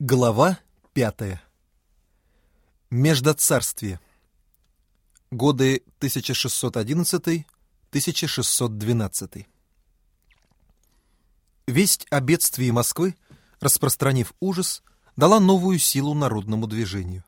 Глава пятая. Междоцарствие. Годы 1611-1612. Весть о бедствии Москвы, распространив ужас, дала новую силу народному движению.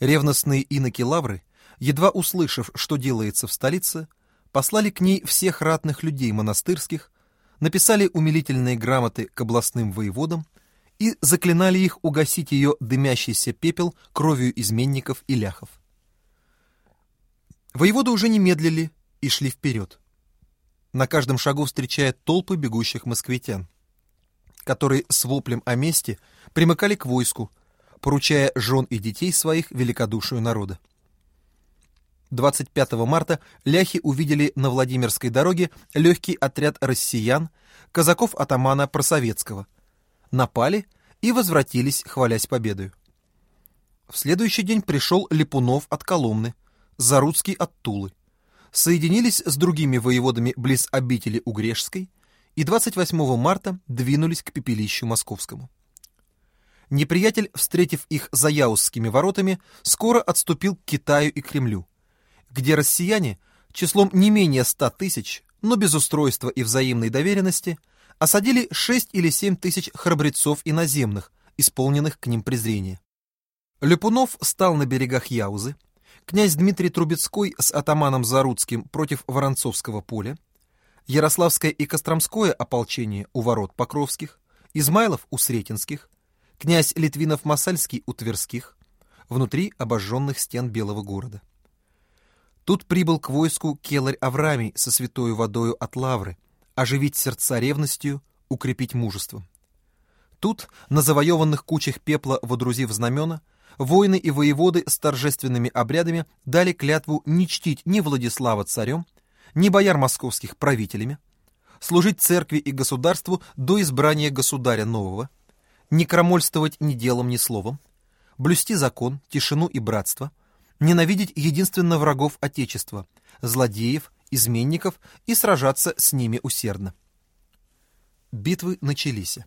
Ревностные иноки Лавры, едва услышав, что делается в столице, послали к ней всех ратных людей монастырских, написали умилительные грамоты к областным воеводам, и заклинали их угасить ее дымящийся пепел кровью изменников и ляхов. Воеводы уже не медлили и шли вперед, на каждом шагу встречая толпы бегущих москвитян, которые с воплем о мести примыкали к войску, поручая жен и детей своих великодушию народа. 25 марта ляхи увидели на Владимирской дороге легкий отряд россиян, казаков атамана Просоветского – напали и возвратились, хвалясь победою. В следующий день пришел Липунов от Коломны, Заруцкий от Тулы. Соединились с другими воеводами близ обители Угрешской и 28 марта двинулись к пепелищу московскому. Неприятель, встретив их за Яузскими воротами, скоро отступил к Китаю и Кремлю, где россияне числом не менее ста тысяч, но без устройства и взаимной доверенности – осадили шесть или семь тысяч храбрецов иноземных, исполненных к ним презрения. Лепунов стал на берегах Яузы, князь Дмитрий Трубецкой с атаманом Заруцким против Воронцовского поля, Ярославское и Костромское ополчение у ворот Покровских, Измайлов у Сретенских, князь Литвинов-Масальский у Тверских, внутри обожженных стен Белого города. Тут прибыл к войску келарь Аврамий со святою водою от Лавры, оживить сердца ревностью, укрепить мужеством. Тут, на завоеванных кучах пепла водрузив знамена, воины и воеводы с торжественными обрядами дали клятву не чтить ни Владислава царем, ни бояр московских правителями, служить церкви и государству до избрания государя нового, не крамольствовать ни делом, ни словом, блюсти закон, тишину и братство, ненавидеть единственно врагов Отечества, злодеев, изменников и сражаться с ними усердно. Битвы начались.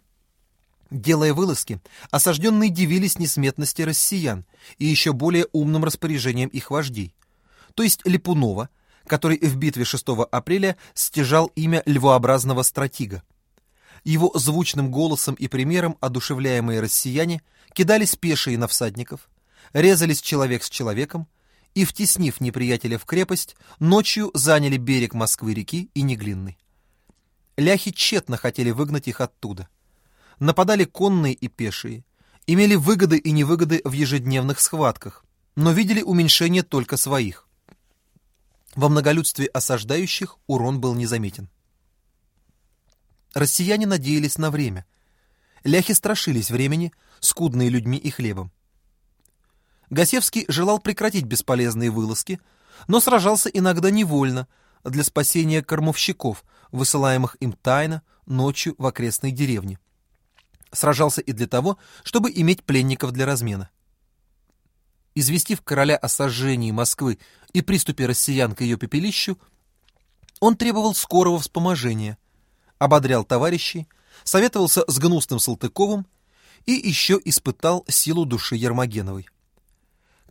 Делая вылазки, осажденные дивились несметности россиян и еще более умным распоряжением их вождей, то есть Липунова, который в битве 6 апреля стяжал имя львообразного стратега. Его звучным голосом и примером одушевляемые россияне кидались пешие на всадников, резались человек с человеком, и, втеснив неприятеля в крепость, ночью заняли берег Москвы-реки и Неглинный. Ляхи тщетно хотели выгнать их оттуда. Нападали конные и пешие, имели выгоды и невыгоды в ежедневных схватках, но видели уменьшение только своих. Во многолюдстве осаждающих урон был незаметен. Россияне надеялись на время. Ляхи страшились времени, скудные людьми и хлебом. Гасевский желал прекратить бесполезные вылазки, но сражался иногда невольно для спасения кормовщиков, высылаемых им тайно ночью в окрестные деревни. Сражался и для того, чтобы иметь пленников для размена. Известив короля о сожжении Москвы и приступе россиян к ее пепелищу, он требовал скорого вспоможения, ободрял товарищей, советовался с гнусным Салтыковым и еще испытал силу души Ермогеновой.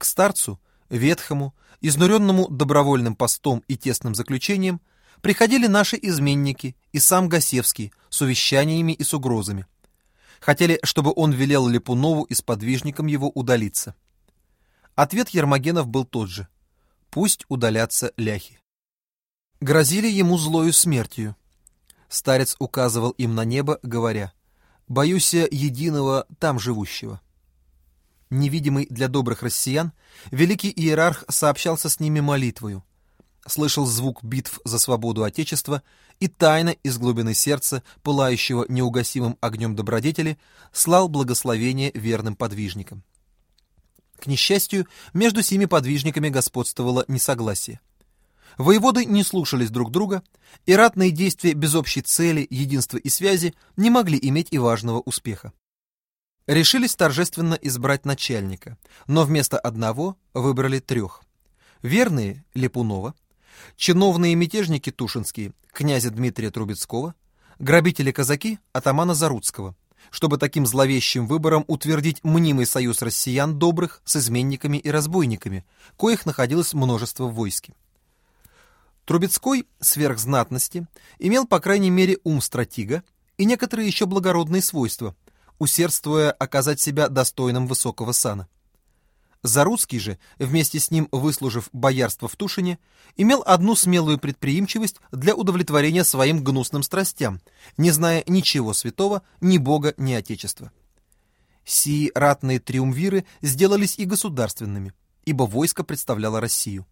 К старцу, ветхому, изнуренному добровольным постом и тесным заключением, приходили наши изменники и сам Гасевский с увещаниями и с угрозами. Хотели, чтобы он велел Липунову и сподвижникам его удалиться. Ответ Ермогенов был тот же. Пусть удалятся ляхи. Грозили ему злою смертью. Старец указывал им на небо, говоря, «Боюсь единого там живущего» невидимый для добрых россиян, великий иерарх сообщался с ними молитвою, слышал звук битв за свободу Отечества и тайно из глубины сердца, пылающего неугасимым огнем добродетели, слал благословение верным подвижникам. К несчастью, между сими подвижниками господствовало несогласие. Воеводы не слушались друг друга, и ратные действия без общей цели, единства и связи не могли иметь и важного успеха решились торжественно избрать начальника, но вместо одного выбрали трех. Верные – Липунова, чиновные мятежники Тушинские – князя Дмитрия Трубецкого, грабители-казаки – атамана Заруцкого, чтобы таким зловещим выбором утвердить мнимый союз россиян добрых с изменниками и разбойниками, коих находилось множество в войске. Трубецкой, сверхзнатности, имел по крайней мере ум стратега и некоторые еще благородные свойства, усердствуя оказать себя достойным высокого сана. Заруцкий же, вместе с ним выслужив боярство в Тушине, имел одну смелую предприимчивость для удовлетворения своим гнусным страстям, не зная ничего святого, ни Бога, ни Отечества. Сии ратные триумвиры сделались и государственными, ибо войско представляло Россию.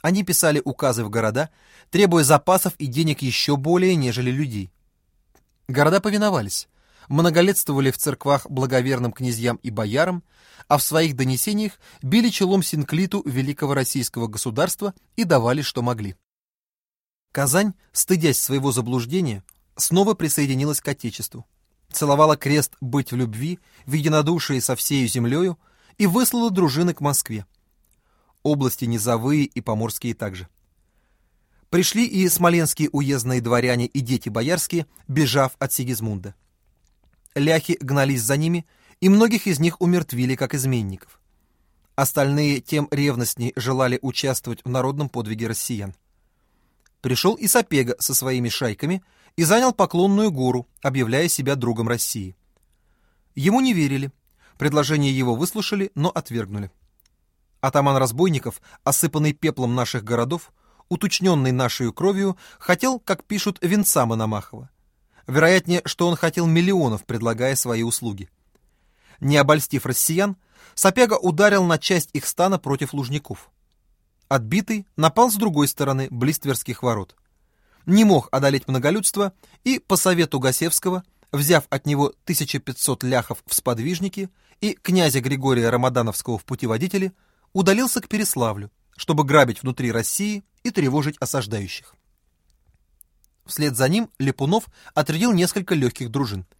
Они писали указы в города, требуя запасов и денег еще более, нежели людей. Города повиновались, многолетствовали в церквах благоверным князьям и боярам, а в своих донесениях били челом синклиту великого российского государства и давали, что могли. Казань, стыдясь своего заблуждения, снова присоединилась к Отечеству, целовала крест быть в любви, в единодушии со всею землею и выслала дружины к Москве. Области низовые и поморские также. Пришли и смоленские уездные дворяне и дети боярские, бежав от Сигизмунда. Ляхи гнались за ними и многих из них умертвили как изменников. Остальные тем ревностней желали участвовать в народном подвиге россиян. Пришел и Сапега со своими шайками и занял Поклонную гору, объявляя себя другом России. Ему не верили, предложение его выслушали, но отвергнули. Атаман разбойников, осыпанный пеплом наших городов, уточненный нашей кровью, хотел, как пишут, венца Мономахова. Вероятнее, что он хотел миллионов, предлагая свои услуги. Не обольстив россиян, Сапега ударил на часть их стана против лужников. Отбитый напал с другой стороны Блистверских ворот. Не мог одолеть многолюдство и, по совету Гасевского, взяв от него 1500 ляхов в сподвижники и князя Григория Рамадановского в путеводители, удалился к Переславлю, чтобы грабить внутри России и тревожить осаждающих. Вслед за ним Липунов отрядил несколько легких дружин –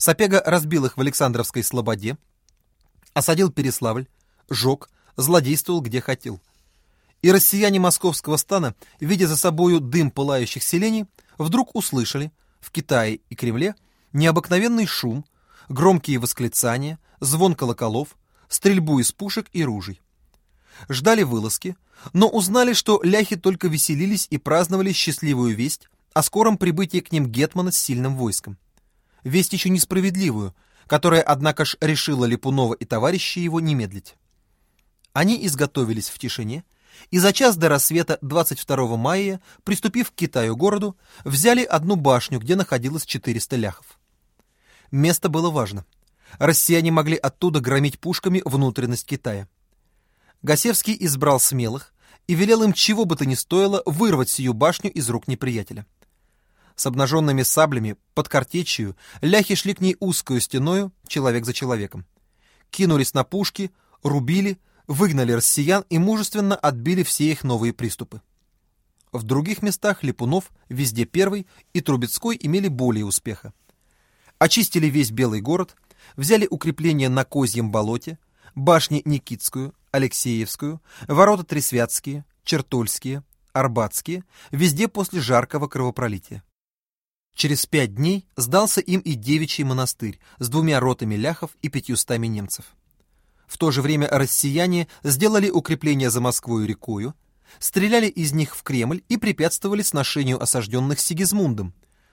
Сапега разбил их в Александровской Слободе, осадил Переславль, жег, злодействовал где хотел. И россияне московского стана, видя за собою дым пылающих селений, вдруг услышали в Китае и Кремле необыкновенный шум, громкие восклицания, звон колоколов, стрельбу из пушек и ружей. Ждали вылазки, но узнали, что ляхи только веселились и праздновали счастливую весть о скором прибытии к ним Гетмана с сильным войском весть еще несправедливую, которая, однако ж, решила Липунова и товарищи его не медлить. Они изготовились в тишине, и за час до рассвета 22 мая, приступив к Китаю городу, взяли одну башню, где находилось 400 ляхов. Место было важно. Россияне могли оттуда громить пушками внутренность Китая. Гасевский избрал смелых и велел им чего бы то ни стоило вырвать сию башню из рук неприятеля. С обнаженными саблями, под картечью, ляхи шли к ней узкую стеною, человек за человеком. Кинулись на пушки, рубили, выгнали россиян и мужественно отбили все их новые приступы. В других местах Липунов, везде первый, и Трубецкой имели более успеха. Очистили весь Белый город, взяли укрепления на Козьем болоте, башни Никитскую, Алексеевскую, ворота Тресвятские, Чертольские, Арбатские, везде после жаркого кровопролития. Через пять дней сдался им и девичий монастырь с двумя ротами ляхов и пятьюстами немцев. В то же время россияне сделали укрепления за Москвою рекою, стреляли из них в Кремль и препятствовали сношению осажденных Сигизмундом,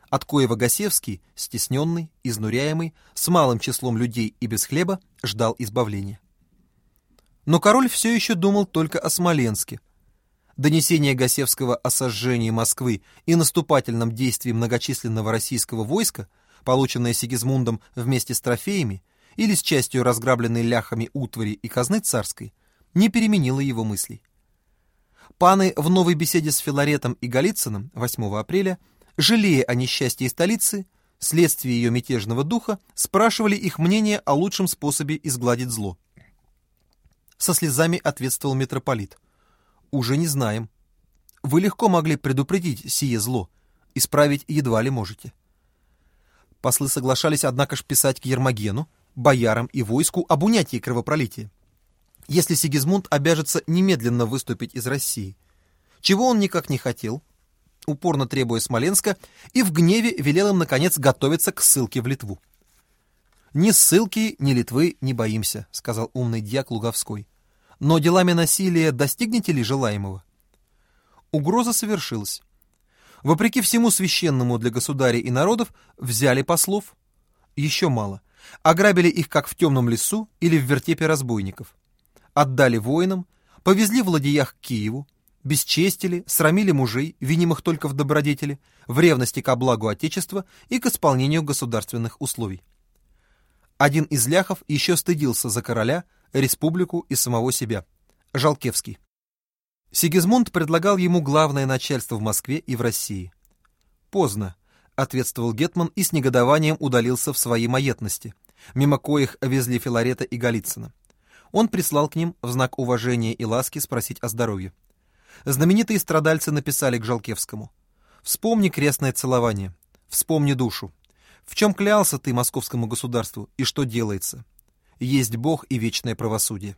от коего Гасевский, стесненный, изнуряемый, с малым числом людей и без хлеба, ждал избавления. Но король все еще думал только о Смоленске, донесение Гасевского о сожжении Москвы и наступательном действии многочисленного российского войска, полученное Сигизмундом вместе с трофеями или с частью разграбленной ляхами утвари и казны царской, не переменило его мыслей. Паны в новой беседе с Филаретом и Голицыным 8 апреля, жалея о несчастье столицы, следствие ее мятежного духа, спрашивали их мнение о лучшем способе изгладить зло. Со слезами ответствовал митрополит – уже не знаем. Вы легко могли предупредить сие зло, исправить едва ли можете. Послы соглашались, однако ж, писать к Ермогену, боярам и войску об унятии кровопролития, если Сигизмунд обяжется немедленно выступить из России, чего он никак не хотел, упорно требуя Смоленска, и в гневе велел им, наконец, готовиться к ссылке в Литву. «Ни ссылки, ни Литвы не боимся», — сказал умный дьяк Луговской. «Но делами насилия достигнете ли желаемого?» Угроза совершилась. Вопреки всему священному для государей и народов, взяли послов. Еще мало. Ограбили их как в темном лесу или в вертепе разбойников. Отдали воинам, повезли в ладьях к Киеву, бесчестили, срамили мужей, винимых только в добродетели, в ревности ко благу Отечества и к исполнению государственных условий. Один из ляхов еще стыдился за короля, республику и самого себя. Жалкевский. Сигизмунд предлагал ему главное начальство в Москве и в России. «Поздно», — ответствовал Гетман и с негодованием удалился в своей маетности, мимо коих овезли Филарета и Голицына. Он прислал к ним в знак уважения и ласки спросить о здоровье. Знаменитые страдальцы написали к Жалкевскому. «Вспомни крестное целование, вспомни душу. В чем клялся ты московскому государству и что делается? Есть Бог и вечное правосудие».